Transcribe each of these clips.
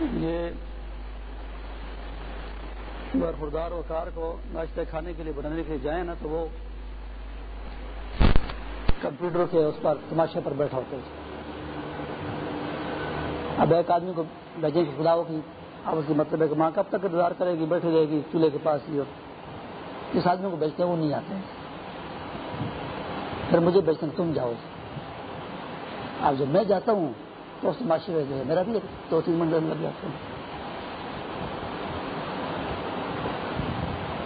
یہ خردار وقار کو ناشتہ کھانے کے لیے بنانے کے لیے جائیں نا تو وہ کمپیوٹر کے اس پر تماشے پر بیٹھا ہوتا ہے۔ اب ایک آدمی کو بھیجیں کہ خدا ہو کی اب اس کی مطلب ہے کہ ماں کب تک انتظار کرے گی؟ بیٹھے رہے گی چولہے کے پاس ہی اور جس آدمی کو بیچتے ہیں وہ نہیں آتے پھر مجھے بیچتے ہیں تم جاؤ۔ اب جب میں جاتا ہوں تو اس معاشرے جو ہے میرا بھی دو تین منٹ لگ جاتا ہوں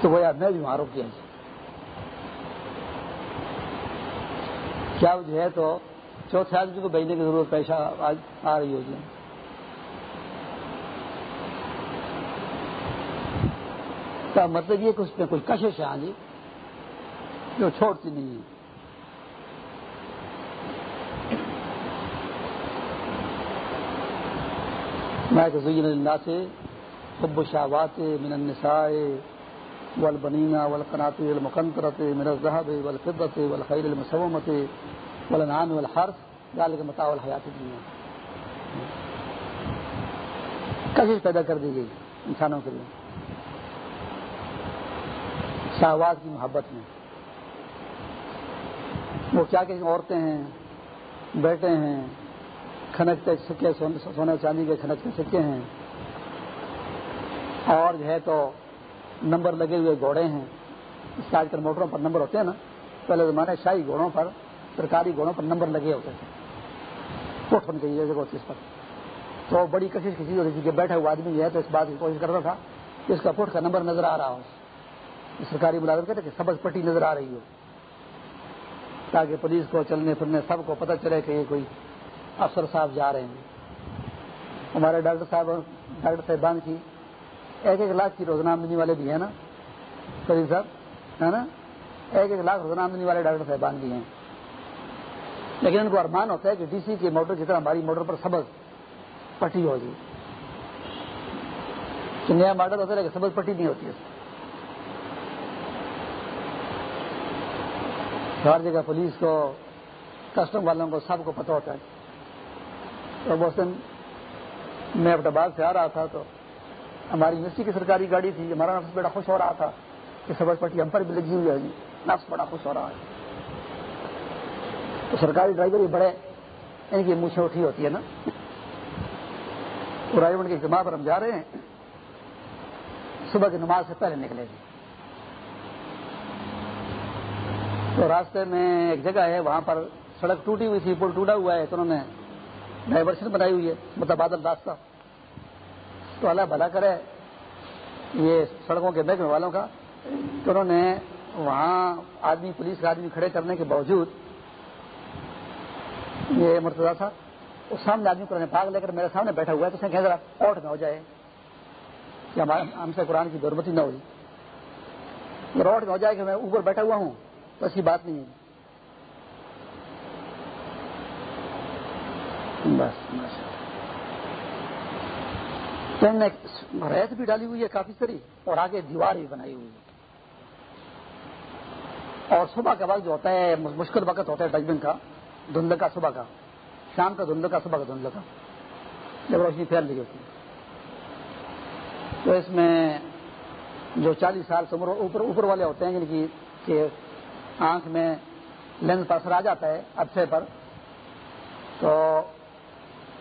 تو وہ یار میں بھی معروف کیا کیا جو ہے تو چوتھے آدمی کو بھیجنے کی ضرورت پیشہ آج آ رہی ہوگی۔ کا مطلب یہ کہ اس میں کوئی کشش ہے ہاں جی جو چھوڑتی نہیں ہے۔ میں تو زین اللہ سے حب شاوات من النساء والبنین والقناطر المقنطرة من الذهب والفضة والخيل المسومة والانعام والحرث. ذلك متاع الحیات الدنیا کشش پیدا کر دی گئی؟ انسانوں کے لیے. شہوات کی محبت میں. وہ کیا کہ عورتیں ہیں، بیٹے ہیں کھنکتے سکے سونے چاندی کے کھنکتے سکے ہیں۔ اور جو ہے تو نمبر لگے ہوئے گھوڑے ہیں۔ اس کے آج کل موٹروں پر نمبر ہوتے ہیں نا۔ پہلے زمانے شاہی گھوڑوں پر، سرکاری گھوڑوں پر نمبر لگے ہوتے تھے۔ پٹ ہونے جگہ ہوتی اس پر۔ تو بڑی کشش کی چیز ہوتی تھی کہ بیٹھا ہوا آدمی جو ہے تو اس بات کی کوشش کرتا تھا کہ اس کا پٹ کا نمبر نظر آ رہا ہو۔ سرکاری ملازم کہتے کہ سبز پٹی نظر آ رہی ہو۔ تاکہ پولیس کو چلنے پھرنے سب کو پتہ چلے کہ یہ کوئی افسر صاحب جا رہے ہیں۔ ہمارے ڈاکٹر صاحب ڈاکٹر صاحبان کی ایک ایک لاکھ کی روزانہ آمدنی والے بھی ہیں نا فرید صاحب، ہے نا؟ ایک ایک لاکھ روزانہ آمدنی والے ڈاکٹر صاحبان بھی ہیں۔ لیکن ان کو ارمان ہوتا ہے کہ ڈی سی کی موٹر کی طرح ہماری موٹر پر سبز پٹی ہو جی۔ نیا ماڈل ہوتا ہے کہ سبز پٹی نہیں ہوتی۔ ہے ہر جگہ پولیس کو، کسٹم والوں کو سب کو پتہ ہوتا ہے۔ تو بہت میں اپنے بعد سے آ رہا تھا تو ہماری یونیورسٹی کی سرکاری گاڑی تھی، ہمارا نفس بڑا خوش ہو رہا تھا کہ سبز پٹی ہم پر بھی لگی ہوئی ہے جی نفس بڑا خوش ہو رہا ہے۔ تو سرکاری ڈرائیور بھی بڑے، ان کی مونچھیں اٹھی ہوتی ہے نا۔ ڈرائیور کی اجتماع پر ہم جا رہے ہیں۔ صبح کی نماز سے پہلے نکلے گی تو راستے میں ایک جگہ ہے، وہاں پر سڑک ٹوٹی ہوئی تھی، پل ٹوٹا ہوا ہے، تو انہوں نے ڈائیورشن بنائی ہوئی ہے مطلب متبادل راستہ۔ تو اللہ بھلا کرے، یہ سڑکوں کے محکمے والوں کا تو انہوں نے وہاں آدمی، پولیس کا آدمی کھڑے کرنے کے باوجود، یہ مرتبہ تھا اس سامنے آدمی قرآن پاک لے کر میرے سامنے بیٹھا ہوا ہے، تو اس نے کہہ ذرا اوٹ نہ ہو جائے، کہ ہم سے قرآن کی ضرورت نہ ہوئی۔ روڈ میں ہو جائے کہ میں اوپر بیٹھا ہوا ہوں، تو ایسی بات نہیں ہے۔ بس تو نے ریت بھی ڈالی ہوئی ہے کافی سری اور آگے دیوار بھی بنائی ہوئی ہے۔ اور صبح کا وقت جو ہوتا ہے مشکل وقت ہوتا ہے ڈسٹبن کا دھند کا صبح کا۔ شام کا دھند کا، صبح کا دھند کا۔ جب روشنی پھیل رہی ہوتی ہے۔ تو اس میں جو چالیس سال سے اوپر اوپر والے ہوتے ہیں یعنی جن کی کہ آنکھ میں لینس پر اثر آ جاتا ہے اچھے پر، تو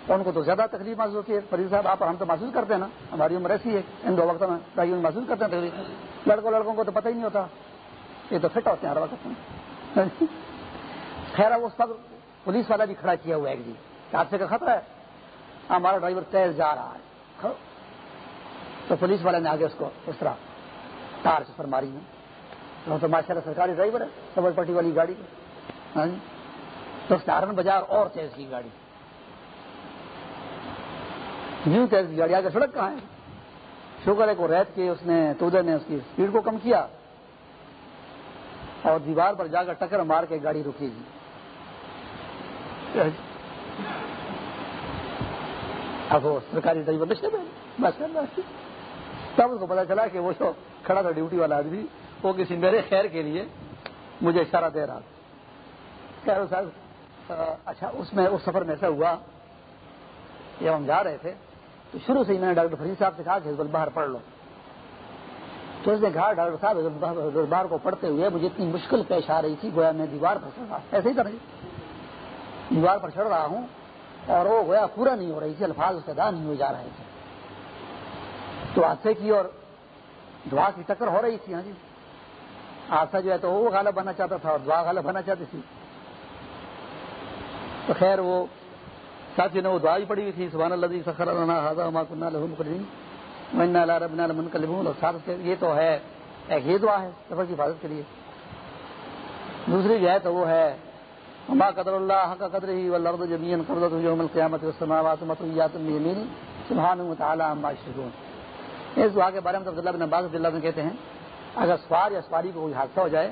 ان کو تو زیادہ تکلیف محسوس ہوتی ہے۔ فرید صاحب، آپ ہم تو محسوس کرتے ہیں نا، ہماری عمر ایسی ہے، ان دو وقتوں میں محسوس کرتے ہیں تکلیف لڑکوں لڑکوں کو تو پتہ ہی نہیں ہوتا۔ یہ تو فٹ ہوتے ہیں ہر وقت۔ خیر اس پر پولیس والا بھی کھڑا کیا ہوا ہے جی۔ حادثے کا خطرہ ہے۔ ہمارا ڈرائیور تیز جا رہا ہے۔ تو پولیس والے نے آگے اس کو اس طرح تار سے ماری ہے تو ماشاء اللہ سرکاری ڈرائیور ہے، سبز پٹی والی گاڑی۔ ہاں جی۔ تو اس ہارن بازار اور تیز کی گاڑی۔ یوں تیز گاڑی آگے سڑک کہاں ہے؟ شوگر ہے کو ریت کے اس نے، تودے نے اس کی اسپیڈ کو کم کیا۔ اور دیوار پر جا کر ٹکر مار کے گاڑی رکی گی اب وہ سرکاری بس تب اس کو پتا چلا کہ وہ جو کھڑا تھا ڈیوٹی والا آدمی، وہ کسی میرے خیر کے لیے مجھے اشارہ دے رہا تھا۔ صاحب اچھا اس میں، اس سفر میں ایسا ہوا جب ہم جا رہے تھے۔ تو شروع سے ہی میں نے ڈاکٹر فرید صاحب سے کہا کہ حضب البہر پڑھ لو۔ تو اس نے کہا، ڈاکٹر صاحب حضب البہر کو پڑھتے ہوئے مجھے اتنی مشکل پیش آ رہی تھی، گویا میں دیوار پر چڑھ رہا ایسے ہی رہی دیوار پر چڑھ رہا ہوں اور وہ گویا پورا نہیں ہو رہی تھی، الفاظ اس ادا نہیں ہو جا رہے تھے۔ تو حادثے کی اور دعا کی ٹکر ہو رہی تھی ہاں جی۔ حادثہ جو ہے تو وہ غالب بننا چاہتا تھا اور دعا غالب بننا چاہتی تھی۔ تو خیر وہ ساتھی نے وہ دعا بھی پڑی ہوئی تھی، سبحان اللہ سخر یہ تو ہے، ایک یہ دعا ہے سفر کی حفاظت کے لیے۔ دوسری جو ہے تو وہ ہے ہما قدر اللہ کا قدر ہی ولرد جمین قرض یوم القیامت والسماوات مطویات بیمین سبحان وتعالی عما یشركون اس دعا کے بارے میں عبداللہ بن عباس رضی اللہ عنہ کہتے ہیں، اگر سوار یا سواری کو کوئی حادثہ ہو جائے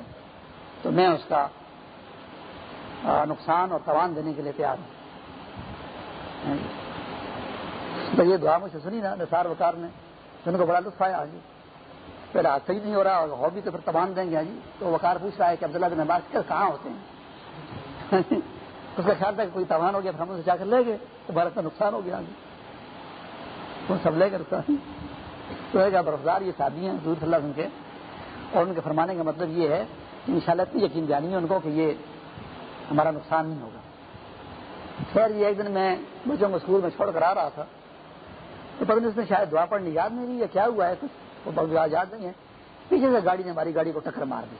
تو میں اس کا نقصان اور توان دینے کے لیے تیار ہوں۔ ہاں جی۔ تو یہ دعا مجھ سے سنی نا، نثار وکار نے ان کو بڑا لطف آیا ہاں جی۔ پھر حادثہ ہی نہیں ہو رہا ہو بھی تو پھر توان دیں گے ہاں جی۔ تو وکار پوچھ رہا ہے کہ عبداللہ بن عباس کہاں ہوتے ہیں؟ اس کا خیال تھا کہ کوئی توان ہو گیا ہم اسے جا کر لے گئے، تو بھارت کا نقصان ہو گیا جی۔ وہ سب لے کر تو برفدار یہ شادی ہیں دور صلی اللہ علیہ کے۔ اور ان کے فرمانے کا مطلب یہ ہے کہ ان شاء اللہ اتنی یقین جانی ہے ان کو کہ یہ ہمارا نقصان نہیں ہوگا۔ خیر یہ ایک دن میں بچوں کو اسکول میں چھوڑ کر آ رہا تھا۔ تو پتہ نہیں اس نے شاید دعا پڑھنی یاد نہیں رہی یا کیا ہوا ہے کچھ، وہ یاد نہیں ہے۔ پیچھے سے گاڑی نے ہماری گاڑی کو ٹکر مار دی۔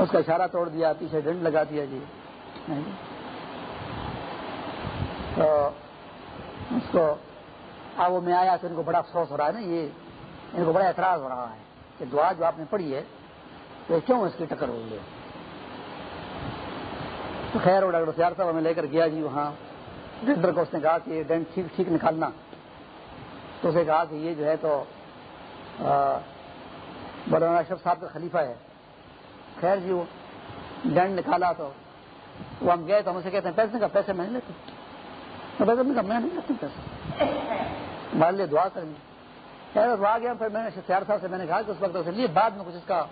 اس کا اشارہ توڑ دیا، پیچھے ڈنڈ لگا دیا جی۔ تو اس کو اب وہ میں آیا تو ان کو بڑا افسوس ہو رہا ہے نا یہ۔ ان کو بڑا اعتراض ہو رہا ہے کہ دعا جو آپ نے پڑھی ہے تو کیوں اس کی ٹکر ہو گئی خیر وہ ڈاکٹر سیار صاحب ہمیں لے کر گیا جی وہاں ڈاکٹر کو اس نے کہا کہ یہ ڈینٹ ٹھیک ٹھیک نکالنا۔ تو اسے کہا کہ یہ جو ہے تو مولانا اشرف صاحب کا خلیفہ ہے۔ خیر جی وہ ڈینٹ نکالا تو۔ وہ ہم گئے تو ہم اسے کہتے ہیں، پیسے کا پیسے میں نہیں لیتے میں میں نہیں لیتی پیسے۔ ہمارے لیے دعا کریں خیر دعا گیا۔ پھر میں نے سیار صاحب سے میں نے کہا کہ اس وقت لیے بعد میں کچھ اس کا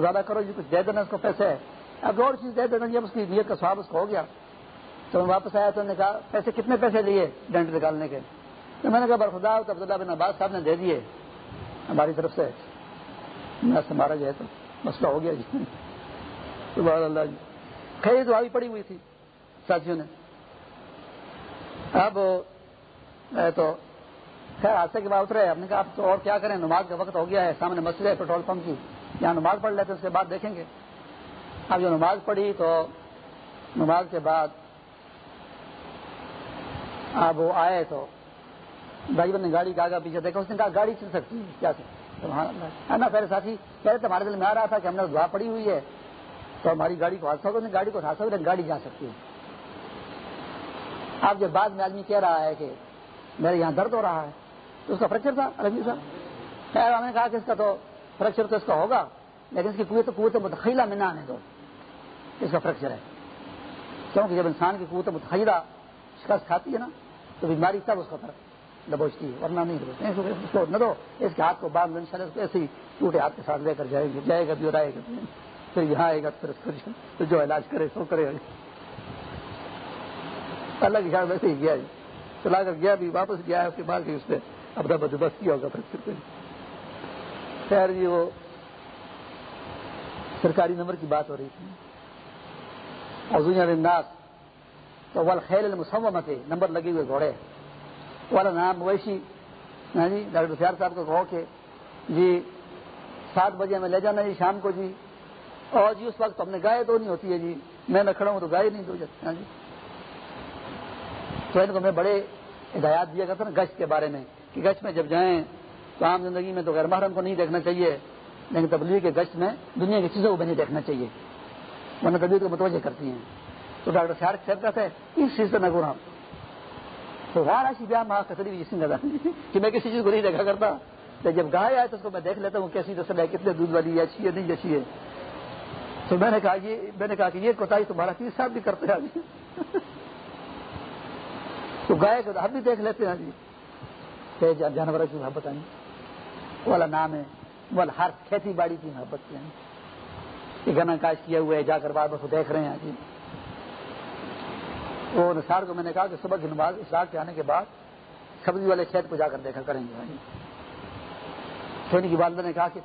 زیادہ کرو۔ جی کچھ دے دینا، اس کو پیسے۔ اب اور چیز دے دینا جب اس کی نیت کا سواب اس کو ہو گیا۔ تو میں واپس آیا تو نے کہا، پیسے کتنے پیسے لیے ڈینٹ نکالنے کے؟ تو میں نے کہا برخدا تو عبداللہ بن عباس صاحب نے دے دیے ہماری طرف سے۔ ہمارا جو ہے تو مسئلہ ہو گیا جی۔ اللہ جی۔ خیر دعا بھی پڑی ہوئی تھی ساتھیوں نے۔ اب تو خیر، حادثے کے بعد اترے۔ ہم نے کہا، اب تو اور کیا کریں؟ نماز کا وقت ہو گیا ہے، سامنے مسئلہ ہے، پیٹرول پمپ کی۔ یہاں نماز پڑھ لیتے اس کے بعد دیکھیں گے۔ اب جو نماز پڑھی تو نماز کے بعد اب وہ آئے تو ڈرائیور جی نے گاڑی کا آگا پیچھے دیکھا، اس نے کہا گاڑی چل سکتی ہے، کیا ہاں نا پہلے ساتھی پہلے تو ہمارے دل میں آ رہا تھا کہ ہم نے دعا پڑی ہوئی ہے، تو ہماری گاڑی کو حادثہ ہوگا گاڑی کو حادثہ ہوگا گاڑی جا سکتی ہے۔ اب جب بعد میں آدمی کہہ رہا ہے کہ میرے یہاں درد ہو رہا ہے، تو اس کا فریکچر تھا رجی صاحب۔ خیر ہم نے کہا کہ اس کا تو فریکچر تو اس کا ہوگا، لیکن اس کی قوت قوت متخیلہ میں نہ آنے دو۔ اس کا فریکچر ہے۔ کیونکہ جب انسان کی قوت متخیلہ شکست کھاتی ہے نا، تو بیماری تب اس کا دبوچتی ہے، ورنہ نہیں دبوچتی اس کو نہ دو، اس کے ہاتھ کو باندھ ان شاء اللہ ایسے ہی ٹوٹے ہاتھ کے ساتھ لے کر جائے گا جائے گا بھی اور آئے گا پھر یہاں آئے گا، پھر اس کو جو علاج کرے، سو کرے اللہ کی خیال ویسے ہی گیا چلا کر گیا بھی، واپس گیا اس کے بعد بھی اس نے اپنا بندوبست کیا ہوگا۔ پھر۔ خیر جی وہ سرکاری نمبر کی بات ہو رہی تھی۔ انداز تو ول خیل مسمت تھے نمبر لگے ہوئے گھوڑے. والا نام مویشی. ہاں جی ڈاکٹر سیار صاحب کو کہو کہ جی سات بجے میں لے جانا جی شام کو جی۔ اور جی اس وقت ہم نے گائے دو نہیں ہوتی ہے جی۔ میں نہ کھڑا ہوں تو گائے نہیں دو جاتی ہاں جی۔ تو ان کو میں بڑے ہدایات دیا کرتا نا گشت کے بارے میں، کہ گشت میں جب جائیں تو عام زندگی میں تو غیر محرم کو نہیں دیکھنا چاہیے، لیکن تبلیغ کے گشت میں دنیا کی چیزوں کو بھی نہیں دیکھنا چاہیے۔ ورنہ طبیعت کو متوجہ کرتی ہیں۔ تو ڈاکٹر شارک صاحب کہتے ہیں اس چیز سے نہ گنا تو غیر ایسی بیاہ ماں کتری بھی جسم کہ میں کسی چیز کو نہیں دیکھا کرتا۔ جب گائے آئے تو اس کو میں دیکھ لیتا ہوں کیسی نسل ہے کتنے دودھ والی ہے، اچھی ہے، نہیں اچھی ہے۔ تو میں نے کہا یہ میں نے کہا کہ یہ کوتا تمہارا تیس صاحب بھی کرتے ہیں۔ تو گائے کو ہم بھی دیکھ لیتے ہیں۔ جی جانور کی محبت آئی والا نام ہے۔ والا ہر کھیتی باڑی کی محبت کی یہ گنا کاش کیا ہوا ہے جا کر بار بار دیکھ رہے ہیں۔ جی۔ وہ نثار کو میں نے کہا کہ صبح کی نماز اشاق کے آنے کے بعد سبزی والے کھیت کو جا کر دیکھا کریں گے۔ جی۔ سونی کی والدہ نے کہا کہ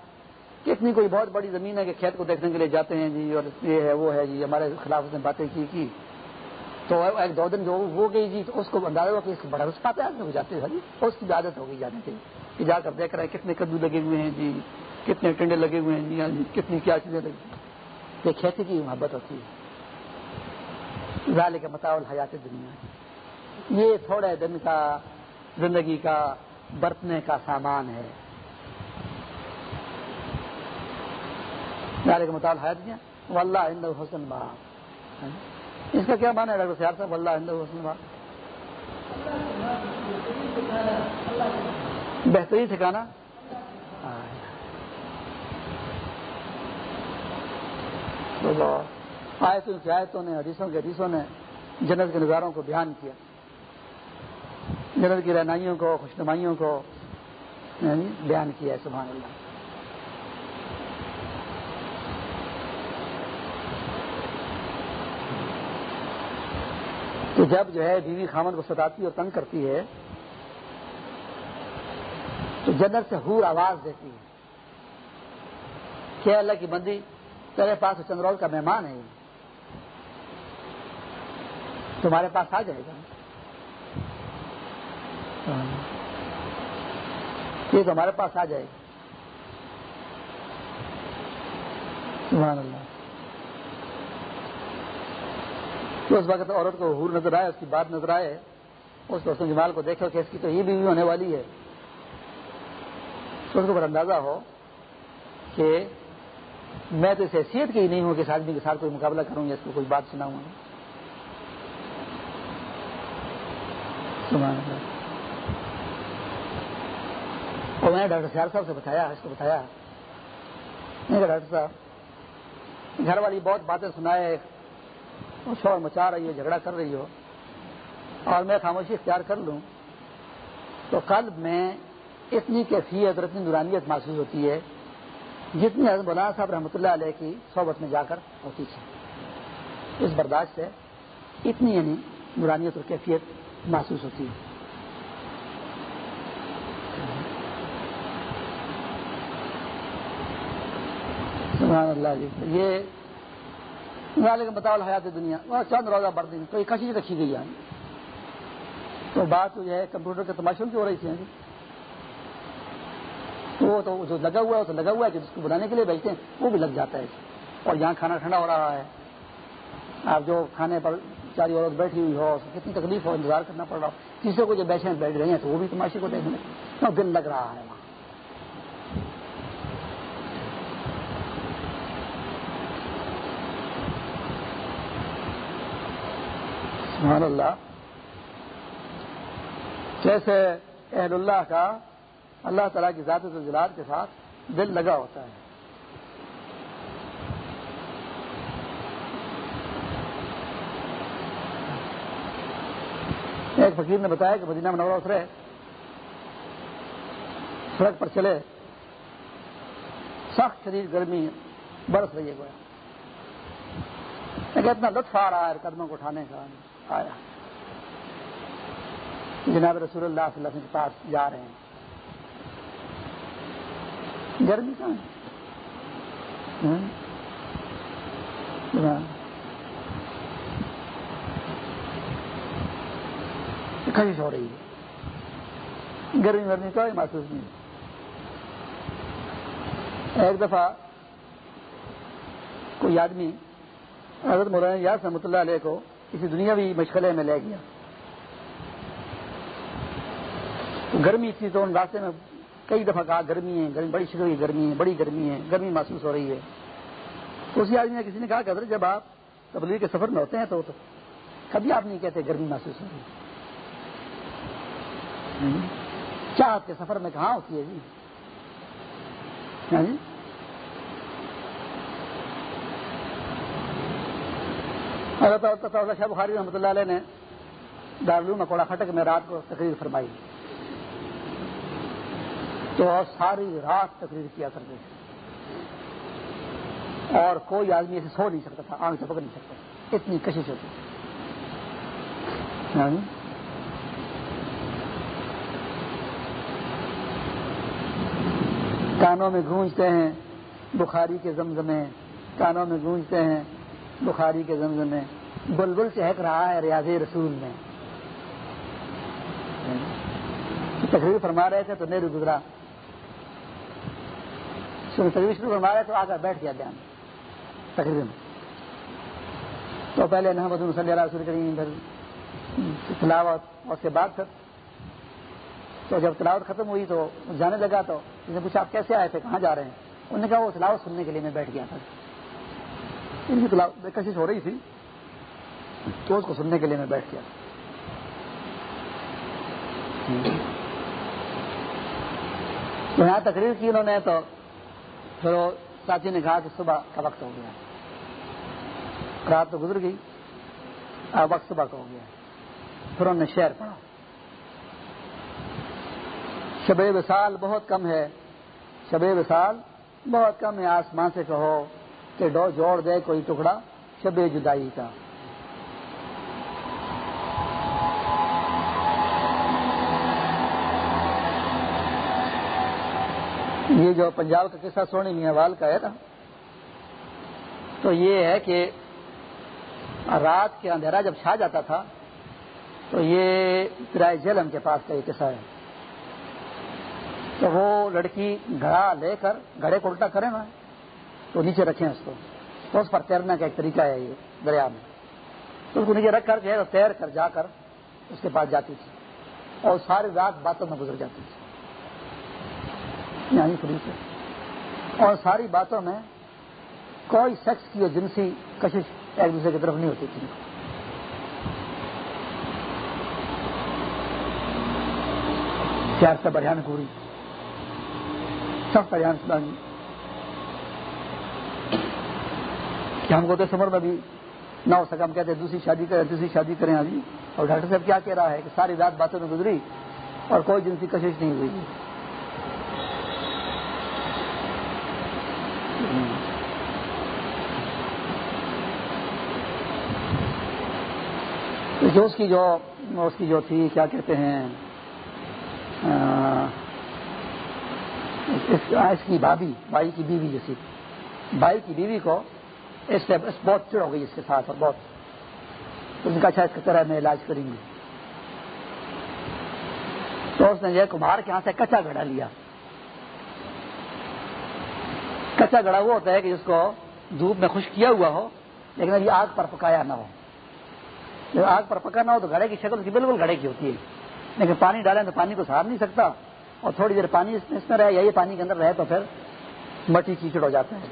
کتنی کوئی بہت بڑی زمین ہے کہ کھیت کو دیکھنے کے لیے جاتے ہیں۔ جی اور یہ ہے وہ ہے۔ جی ہمارے خلاف اس نے باتیں کی کی۔ تو ایک دو دن جو وہ گئی جی تو اس کو اندازہ ہوا کہ اس کو بڑا رس پاتے ہیں جاتے ہیں۔ جی اس کی عادت ہو گئی جانے کی کہ جا کر دیکھ رہے ہیں کتنے کدو لگے ہوئے ہیں۔ جی کتنے ٹنڈے لگے ہوئے ہیں۔ جی, جی کتنی کیا چیزیں لگی۔ یہ کھیتی کی محبت ہوتی ہے۔ ظال کا حیات دنیا یہ تھوڑے دن کا زندگی کا برتنے کا سامان ہے۔ کا مطالعہ حیات دیا واللہ ہند حسن با اس کا کیا مانا ہے ڈاکٹر سیار صاحب؟ واللہ ہند حسن با بہترین ٹھکانا۔ آیتوں کی آیتوں نے، حدیثوں کے حدیثوں نے جنت کے نظاروں کو بیان کیا۔ جنت کی رہنائیوں کو، خوشنمائیوں کو بیان کیا ہے، سبحان اللہ۔ تو جب جو ہے بیوی خامن کو ستاتی اور تنگ کرتی ہے، تو جنت سے ہور آواز دیتی ہے کیا اللہ کی بندی تیرے پاس چندرول کا مہمان ہے تمہارے پاس آ جائے گا۔ یہ تو ہمارے پاس آ جائے گا۔ سبحان اللہ۔ تو اس وقت عورت کو حور نظر آئے، اس کی بات نظر آئے، اس دوستوں جمال کو دیکھو کہ اس کی تو یہ بھی ہونے والی ہے۔ تو اس کو پر اندازہ ہو کہ میں تو اس حیثیت کی ہی نہیں ہوں کہ اس آدمی کے ساتھ کوئی مقابلہ کروں یا اس کو کوئی بات سناؤں۔ اور میں نے ڈاکٹر سیار صاحب سے بتایا، اس کو بتایا۔ ڈاکٹر صاحب، گھر والی بہت باتیں سنائے شور مچا رہی ہو، جھگڑا کر رہی ہو، اور میں خاموشی اختیار کر لوں۔ تو قلب میں اتنی کیفیت اور اتنی نورانیت محسوس ہوتی ہے جتنی حضرت مولانا صاحب رحمۃ اللہ علیہ کی صحبت میں جا کر ہوتی تھی اس برداشت سے اتنی یعنی نورانیت اور کیفیت محسوس ہوتی ہے۔ سبحان اللہ جی یہ بتاؤ حیات دنیا چند روزہ بڑھ دیں تو یہ کشی رکھی گئی ہے۔ تو بات جو ہے، کمپیوٹر کے تماشوں کی ہو رہی تھی وہ تو جو لگا ہوا ہے تو لگا ہوا ہے کہ جس کو بنانے کے لیے بیچتے ہیں، وہ بھی لگ جاتا ہے۔ اور یہاں کھانا ٹھنڈا ہو رہا ہے۔ آپ جو کھانے پر چاری عورت بیٹھی ہوئی ہو کتنی تکلیف ہو، انتظار کرنا پڑ رہا ہو۔ کسی کو جو بیٹھے بیٹھ رہے ہیں، تو وہ بھی تماشے کو دیکھنے دن لگ رہا ہے وہاں۔ سبحان اللہ۔ جیسے اہل اللہ کا اللہ تعالیٰ کی ذات جلال کے ساتھ دل لگا ہوتا ہے۔ ایک فقیر نے بتایا کہ مدینہ منورہ اترے، سڑک پر چلے، سخت شدید گرمی برس رہی ہے گویا۔ اتنا لطف آ رہا ہے قدموں کو اٹھانے کا، آیا۔ جناب رسول اللہ صلی اللہ علیہ وسلم کے پاس جا رہے ہیں۔ گرمی کہاں ہاں؟ خش ہو رہی ہے۔ گرمی گرمی کا محسوس نہیں ایک دفعہ کوئی آدمی حضرت مولانا یاد رحمۃ اللہ علیہ کو کسی دنیاوی مشغلے میں لے گیا۔ گرمی تھی تو ان راستے میں کئی دفعہ کہا گرمی ہے، گرمی، بڑی شروع گرمی ہے، بڑی گرمی ہے، گرمی محسوس ہو رہی ہے۔ تو اسی آدمی نے کسی نے کہا کہ حضرت، جب آپ تبلیغ کے سفر میں ہوتے ہیں تو کبھی آپ نہیں کہتے گرمی محسوس ہو رہی چاہت کے سفر میں کہاں ہوتی ہے جی؟ ہاں جی؟ شاہ بخاری رحمۃ اللہ علیہ نے دارالعلوم کوڑا خٹک میں رات کو تقریر فرمائی۔ تو ساری رات تقریر کیا کرتے تھے۔ اور کوئی آدمی اسے سو نہیں سکتا تھا، آنکھ سے پکڑ نہیں سکتا اتنی کشش ہوتی یعنی؟ کانوں میں گونجتے ہیں بخاری کے زمزمے، کانوں میں گونجتے ہیں بخاری کے زمزمے۔ بلبل چہک رہا ہے ریاض رسول میں۔ یعنی؟ تقریر فرما رہے تھے تو نہیں گزرا۔ شروع فرما رہے تو آ کر بیٹھ گیا بیان تقریر میں تو پہلے محمد صلی اللہ رسول کریم پھر تلاوت، اس کے بعد پھر تو جب تلاوت ختم ہوئی تو جانے لگا تو اس نے پوچھا آپ کیسے آئے تھے؟ کہاں جا رہے ہیں؟ انہوں نے کہا وہ تلاوت سننے کے لیے میں بیٹھ گیا تھا۔ ان کی تلاوت کشش ہو رہی تھی تو اس کو سننے کے لیے میں بیٹھ گیا۔ تو یہاں تقریر کی انہوں نے تو پھر وہ نے کہا کہ صبح کا وقت ہو گیا۔ رات تو گزر گئی۔ اب وقت صبح کا ہو گیا۔ پھر انہوں نے شہر پڑھا۔ شب وصال بہت کم ہے۔ شب وصال بہت کم ہے۔ آسمان سے کہو کہ ڈو جوڑ دے کوئی ٹکڑا شب جدائی کا۔ یہ جو پنجاب کا قصہ سونی میاں وال کا ہے نا، تو یہ ہے کہ رات کے اندھیرا جب چھا جاتا تھا، تو یہ پرائے جلم کے پاس کا یہ قصہ ہے۔ تو وہ لڑکی گھڑا لے کر گھڑے کو الٹا کرے نا، تو نیچے رکھیں اس کو۔ تو اس پر تیرنے کا ایک طریقہ ہے یہ دریا میں۔ تو اس کو نیچے رکھ کر جو ہے تیر کر جا کر اس کے پاس جاتی تھی اور ساری رات باتوں میں گزر جاتی تھی۔ یعنی سے اور ساری باتوں میں کوئی سیکس کی اور جنسی کشش ایک دوسرے کی طرف نہیں ہوتی۔ تھی پیار سے بڑھیان پوری سب بڑھیان سنانی کہ ہم کو تو سمر میں بھی نہ ہو سکا، ہم کہتے ہیں دوسری شادی کریں دوسری شادی کریں ابھی اور ڈاکٹر صاحب کیا کہہ رہا ہے کہ ساری رات باتوں میں گزری اور کوئی جنسی کشش نہیں ہوئی۔ جو اس کی جو اس کی جو تھی، کیا کہتے ہیں؟ اس کی بھابھی، بھائی کی بیوی جیسی بھائی کی بیوی کو اس سے بہت چڑ ہو گئی اس کے ساتھ اور بہت۔ اس کا اچھا اس کی طرح میں علاج کریں گی تو اس نے جو کمہار کے ہاں سے کچا گڑا لیا۔ کچا گڑا وہ ہوتا ہے کہ جس کو دھوپ میں خشک کیا ہوا ہو، لیکن ابھی آگ پر پکایا نہ ہو۔ جب آگ پر پکا نہ ہو تو گھڑے کی شکل کی بالکل گھڑے کی ہوتی ہے۔ لیکن پانی ڈالیں تو پانی کو سہار نہیں سکتا اور تھوڑی دیر پانی اس میں رہے یا یہ پانی کے اندر رہے تو پھر مٹی کیچڑ ہو جاتا ہے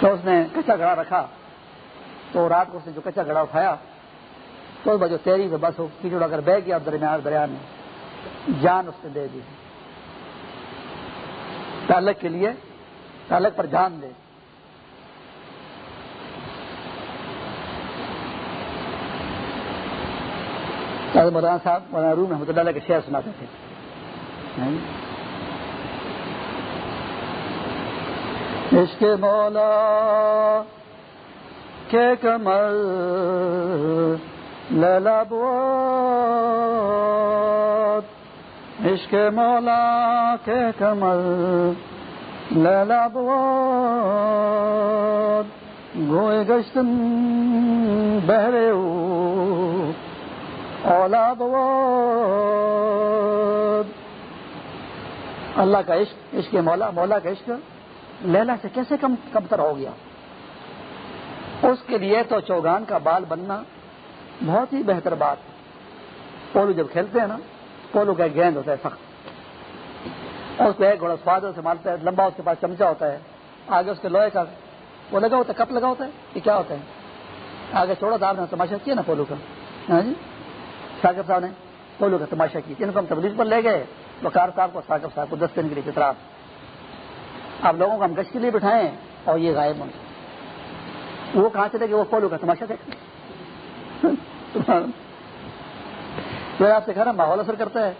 تو اس نے کچا گھڑا رکھا۔ تو رات کو اس نے جو کچا گھڑا اٹھایا، تو بجو تیری تو بس کیچڑ اگر بہ گیا درمیان دریا میں، جان اس نے دے دی۔ تعلق کے لیے، تعلق پر جان دے۔ مولانا صاحب، مولانا روم رحمۃ اللہ کے شعر سناتے تھے۔ عشق مولا کے کمل، للا بوت عشق مولا کے کمل للا بوت گوئے گشتن بہرے اولا اللہ کا عشق عشق مولا مولا کا عشق، لیلا سے کیسے کم کم تر ہو گیا؟ اس کے لیے تو چوگان کا بال بننا بہت ہی بہتر بات۔ پولو جب کھیلتے ہیں نا پولو کا ایک گیند ہوتا ہے، سخت۔ اور اس کو ایک گھوڑا سواد سے مارتا ہے، لمبا اس کے پاس چمچا ہوتا ہے۔ آگے اس کے لوہے کا وہ لگا ہوتا ہے، کپ لگا ہوتا ہے یہ کیا ہوتا ہے۔ آگے چھوڑا تھا آپ نے تماشا کیا نا پولو کا؟ ہاں جی؟ ثاقب صاحب نے پولو کا تماشا کی ان کو ہم تبدیل پر لے گئے۔ وکار صاحب کو، ثاقب صاحب کو دس دن کے لیے کترا آپ لوگوں کو ہم گش کے لیے بٹھائیں اور یہ غائب ہوں۔ وہ کہاں چلے گئے؟ وہ پولو کا تماشا دیکھ۔ پھر آپ سے کہنا ماحول اثر کرتا ہے،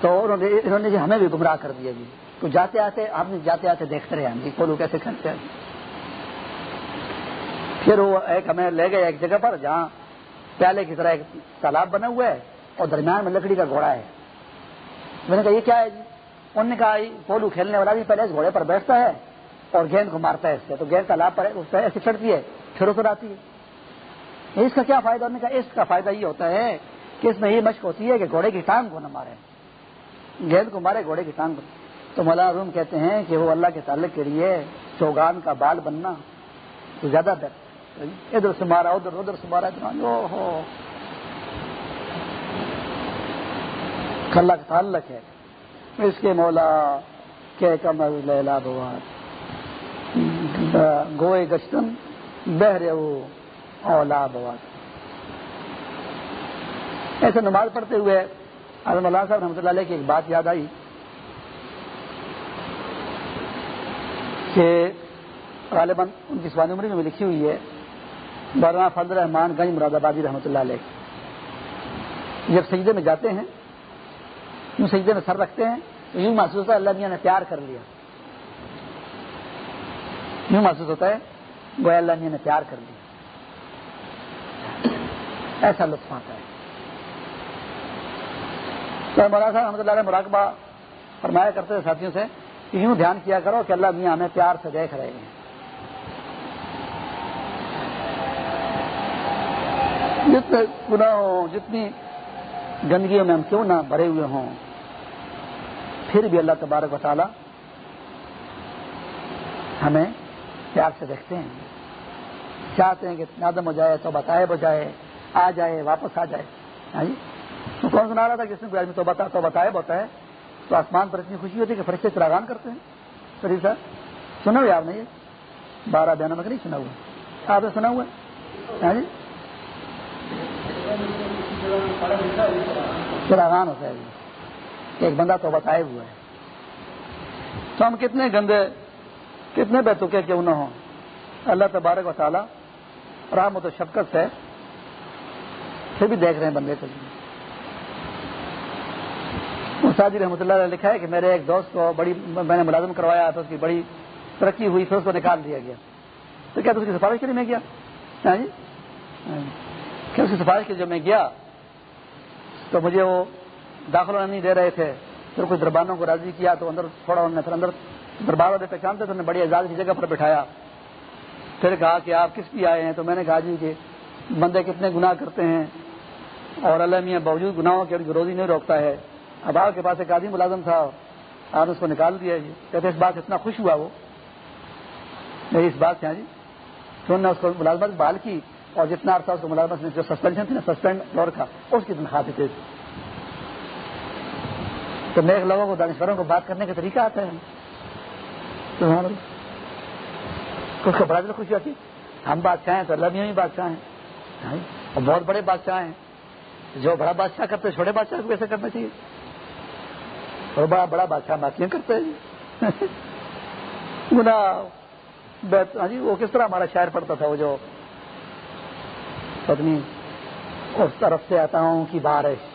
تو انہوں نے جی ہمیں بھی گمراہ کر دیا جی۔ تو جاتے آتے آپ نے جاتے آتے دیکھتے رہے ہم جی پولو کیسے کھیلتے ہیں پھر وہ ایک ہمیں لے گئے ایک جگہ پر جہاں پیالے کی طرح ایک تالاب بنا ہوا ہے اور درمیان میں لکڑی کا گھوڑا ہے۔ میں نے کہا یہ کیا ہے جی؟ انہوں نے کہا پولو کھیلنے والا بھی پہلے اس گھوڑے پر بیٹھتا ہے اور گیند کو مارتا ہے اس سے۔ تو گیند کا پر ایسے چڑھتی ہے، پھر اتر آتی ہے۔ اس کا کیا فائدہ؟ انہوں نے کہا اس کا فائدہ یہ ہوتا ہے کہ اس میں یہ مشق ہوتی ہے کہ گھوڑے کی ٹانگ کو نہ مارے۔ گیند کو مارے، گھوڑے کی ٹانگ کو۔ تو مولانا روم کہتے ہیں کہ وہ اللہ کے تعلق کے لیے چوگان کا بال بننا تو زیادہ بہتر ادھر سے مارا، ادھر ادھر سے مارا ہو۔ اللہ کا تعلق ہے۔ اس کے مولا کہ کمل لیلا بواد گوئے گشتن بہرے وہ اولا بواد ایسے نماز پڑھتے ہوئے اعظم اللہ صاحب رحمۃ اللہ علیہ کی ایک بات یاد آئی کہ غالباً ان کی سوانی عمری میں لکھی ہوئی ہے، مولانا فضل رحمان گنج مراد آبادی رحمۃ اللہ علیہ جب سجدے میں جاتے ہیں، یوں سجدے میں سر رکھتے ہیں، تو یوں محسوس ہوتا ہے اللہ میاں نے پیار کر لیا۔ یوں محسوس ہوتا ہے وہ اللہ میاں نے پیار کر لیا۔ ایسا لطف آتا ہے۔ تو مولانا صاحب رحمۃ اللہ علیہ مراقبہ فرمایا کرتے تھے ساتھیوں سے کہ یوں دھیان کیا کرو کہ اللہ میاں ہمیں پیار سے دیکھ رہے ہیں۔ جتنے گناہ ہوں، جتنی گندگیوں میں ہم کیوں نہ بھرے ہوئے ہوں، پھر بھی اللہ تبارک و تعالی ہمیں پیار سے دیکھتے ہیں۔ چاہتے ہیں کہ نادم ہو جائے تو بتائے بجائے آ جائے، واپس آ جائے۔ ہاں جی؟ کون سنا رہا تھا کس نے تو بتا تو بتائے ہوتا ہے تو آسمان پر اتنی خوشی ہوتی ہے کہ فرشتے چراغان کرتے ہیں۔ سری سر سنا ہوا آپ نے یہ بارہ بیانہ میں نہیں سنا ہوا۔ آپ نے سنا ہوا ہاں جی؟ چراغان ہوتا ہے ایک بندہ تو بتائے ہوئے ہے۔ تو ہم کتنے گندے، کتنے بے تکے کیوں نہ ہوں۔ اللہ تبارک و تعالیٰ رحمت و شفقت سے پھر بھی دیکھ رہے ہیں بندے کو سادی جی رحمۃ اللہ نے لکھا ہے کہ میرے ایک دوست کو بڑی میں نے ملازم کروایا تو اس کی بڑی ترقی ہوئی پھر اس کو نکال دیا گیا۔ تو کیا تو اس کی سفارش کے لیے میں گیا؟ ہاں جی؟, ہاں جی۔ کیا اس کی سفارش کے جو میں گیا تو مجھے وہ داخل ہونا نہیں دے رہے تھے۔ پھر کچھ دربانوں کو راضی کیا تو اندر تھوڑا انہوں نے پھر اندر دربار والے پہچانتے تو انہوں نے بڑی اعزاز کی جگہ پر بٹھایا۔ پھر کہا کہ آپ کس لیے آئے ہیں؟ تو میں نے کہا جی کہ بندے کتنے گناہ کرتے ہیں اور اللہ میاں باوجود گناہوں کے روزی نہیں روکتا ہے۔ اب آپ کے پاس ایک آدمی ملازم تھا، آپ نے اس کو نکال دیا جی کہتے اس بات سے اتنا خوش ہوا وہ۔ میری اس بات سے ہاں جی۔ تو انہوں نے اس کو ملازمت بحال کی اور جتنا عرصہ اس کو ملازمت جو سسپینشن تھی نا سسپینڈ دور کا، اس کی تنخواہ دیتے تھے تو نیک لوگوں کو، دانشوروں کو بات کرنے کا طریقہ آتا ہے۔ تو ہاں جی۔ اس کو بڑا دل خوشی ہوتی ہم بادشاہ ہیں تو اللہ بھی بادشاہ ہیں۔ ہاں جی۔ اور بہت بڑے بادشاہ ہیں۔ جو بڑا بادشاہ کرتے چھوٹے بادشاہ کو ویسے کرنا چاہیے؟ اور بڑا بڑا بادشاہ باقیاں کرتے ہیں گنا ہاں جی وہ کس طرح ہمارا شاعر پڑتا تھا وہ جو پتنی اس طرف سے آتا ہوں کی بارش۔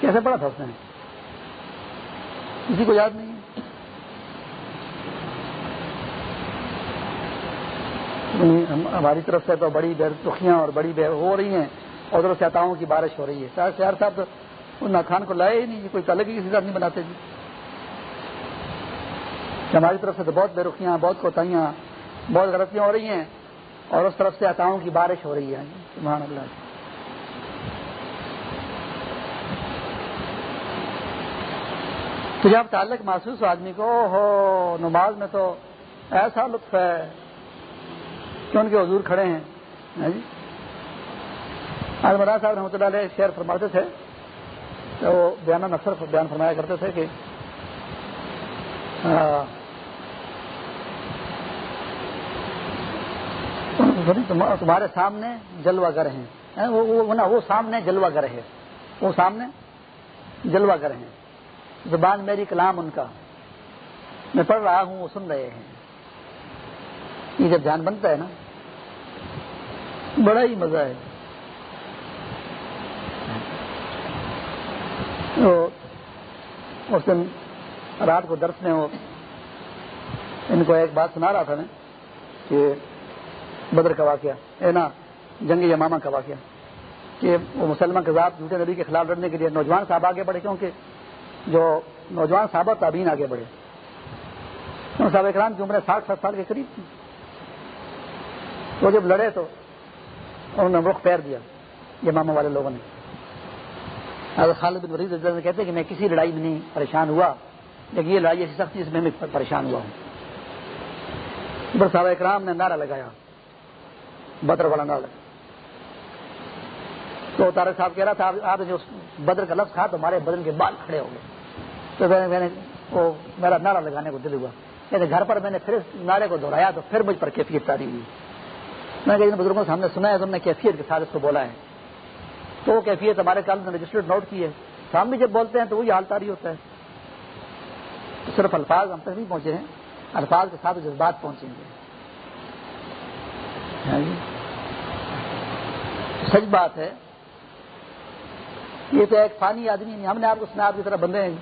کیسے پڑا تھا اس نے؟ کسی کو یاد نہیں؟ ہماری طرف سے تو بڑی بے رخیاں اور بڑی بے ہو رہی ہیں۔ اور ادھر سے آتاؤں کی بارش ہو رہی ہے۔ شاید شہر صاحب تو ان خان کو لائے ہی نہیں کوئی الگ ہی کسی طرح نہیں بناتے جی۔ ہماری طرف سے تو بہت بے رخیاں بہت کوتاہیاں، بہت غلطیاں ہو رہی ہیں اور اس طرف سے آتاؤں کی بارش ہو رہی ہے۔ سبحان اللہ۔ تو جب تعلق محسوس ہو آدمی کو ہو نماز میں تو ایسا لطف ہے کہ ان کے حضور کھڑے ہیں۔ ہاں جی؟ آج مراد صاحب رحمۃ اللہ علیہ شیئر فرماتے تھے وہ بیان اکثر بیان فرمایا کرتے تھے کہ تمہارے سامنے جلوہ گر ہیں۔ وہ سامنے جلوہ گر ہے۔ وہ سامنے جلوہ گر ہیں۔ زبان میری کلام ان کا۔ میں پڑھ رہا ہوں، وہ سن رہے ہیں۔ یہ جب دھیان بنتا ہے نا، بڑا ہی مزہ ہے۔ اس دن رات کو درس میں وہ ان کو ایک بات سنا رہا تھا نا کہ بدر کا واقعہ، اے نا، جنگ یمامہ کا واقعہ، کہ وہ مسلمان کے ذات جھوٹے نبی کے خلاف لڑنے کے لیے نوجوان صاحب آگے بڑھے، کیونکہ جو نوجوان صحابہ تعبین آگے بڑھے۔ صاحب اکرام کی عمر ساٹھ سات سال کے قریب تھی۔ تو جب لڑے تو انہوں نے رخ پیر دیا یہ ماما والے لوگوں نے۔ اگر خالد بن نے کہتے کہ میں کسی لڑائی میں نہیں پریشان ہوا، لیکن یہ لڑائی ایسی سختی جس میں میں پریشان ہوا ہوں۔ صاحب اکرام نے نعرہ لگایا، بدر والا نعرہ۔ تو تارے صاحب کہہ رہا تھا، آپ نے جو بدر کا لفظ کھا تو ہمارے بدن کے بال کھڑے ہو گئے۔ تو میں نے وہ میرا نعرہ لگانے کو دل ہوا۔ کہتے گھر پر میں نے پھر نعرے کو دہرایا تو پھر مجھ پر کیفیت تاری ہوئی۔ میں کہ بزرگوں سے ہم نے سنا ہے تو ہم نے کیفیت کے ساتھ اس کو بولا ہے۔ تو وہ کیفیت ہمارے کالج نے رجسٹرڈ نوٹ کی ہے۔ ہم بھی جب بولتے ہیں تو وہی حال تاری ہوتا ہے۔ صرف الفاظ ہم تک نہیں پہنچے ہیں، الفاظ کے ساتھ جذبات پہنچیں گے۔ ہاں جی؟ سچ بات ہے، یہ تو ایک فانی آدمی نہیں، ہم نے آپ کو سنا، آپ کی طرح بندے ہیں۔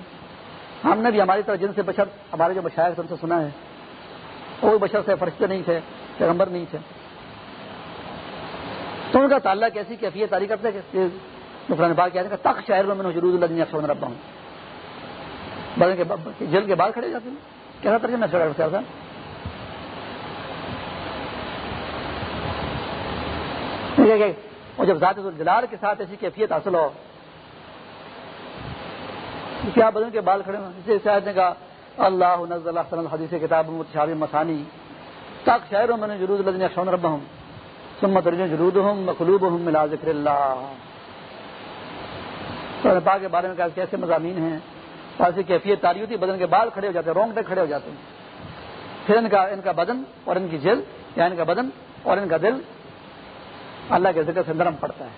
ہم نے بھی ہماری طرح جن سے بشر، ہمارے جو بشائر ان سے سنا ہے، وہ بشر سے فرشتے نہیں تھے، پیغمبر نہیں تھے۔ تو ان کا تعلق ایسی کیفیت تاریخ کرتے کہ قرآن پاک کہتے ہیں تک شہر میں میں جرود اللہ اکثر ربا ہوں۔ بدن کے جل کے بعد کھڑے جاتے ہیں۔ کیسا ترجمہ کرتا تھا اور جب ذات جلال کے ساتھ ایسی کیفیت حاصل ہو کیا بدن کے بال کھڑے ہوں؟ اسے نے کہا، اللہ نزل اللہ حدیث کتاب متشاب مسانی تک شہروں میں نے جرود اللہ اکثر ربا ہوں۔ سمت جرود ہوں مخلوب ہوں ملا ذکر اللہ۔ پاک کے بارے میں کیسے مضامین ہیں۔ ایسی کیفیت تاری ہوتی بدن کے بال کھڑے ہو جاتے ہیں، رونگٹے کھڑے ہو جاتے ہیں۔ پھر ان کا ان کا بدن اور ان کی جل یا ان کا بدن اور ان کا دل، اللہ کے ذکر سے نرم پڑتا ہے۔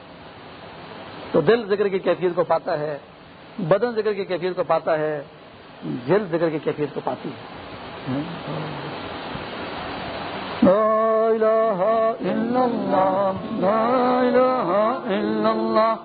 تو دل ذکر کی کیفیت کو پاتا ہے، بدن ذکر کی کیفیت کو پاتا ہے جل ذکر کی کیفیت کو پاتی ہے۔ لا الہ الا اللہ لا الہ الا اللہ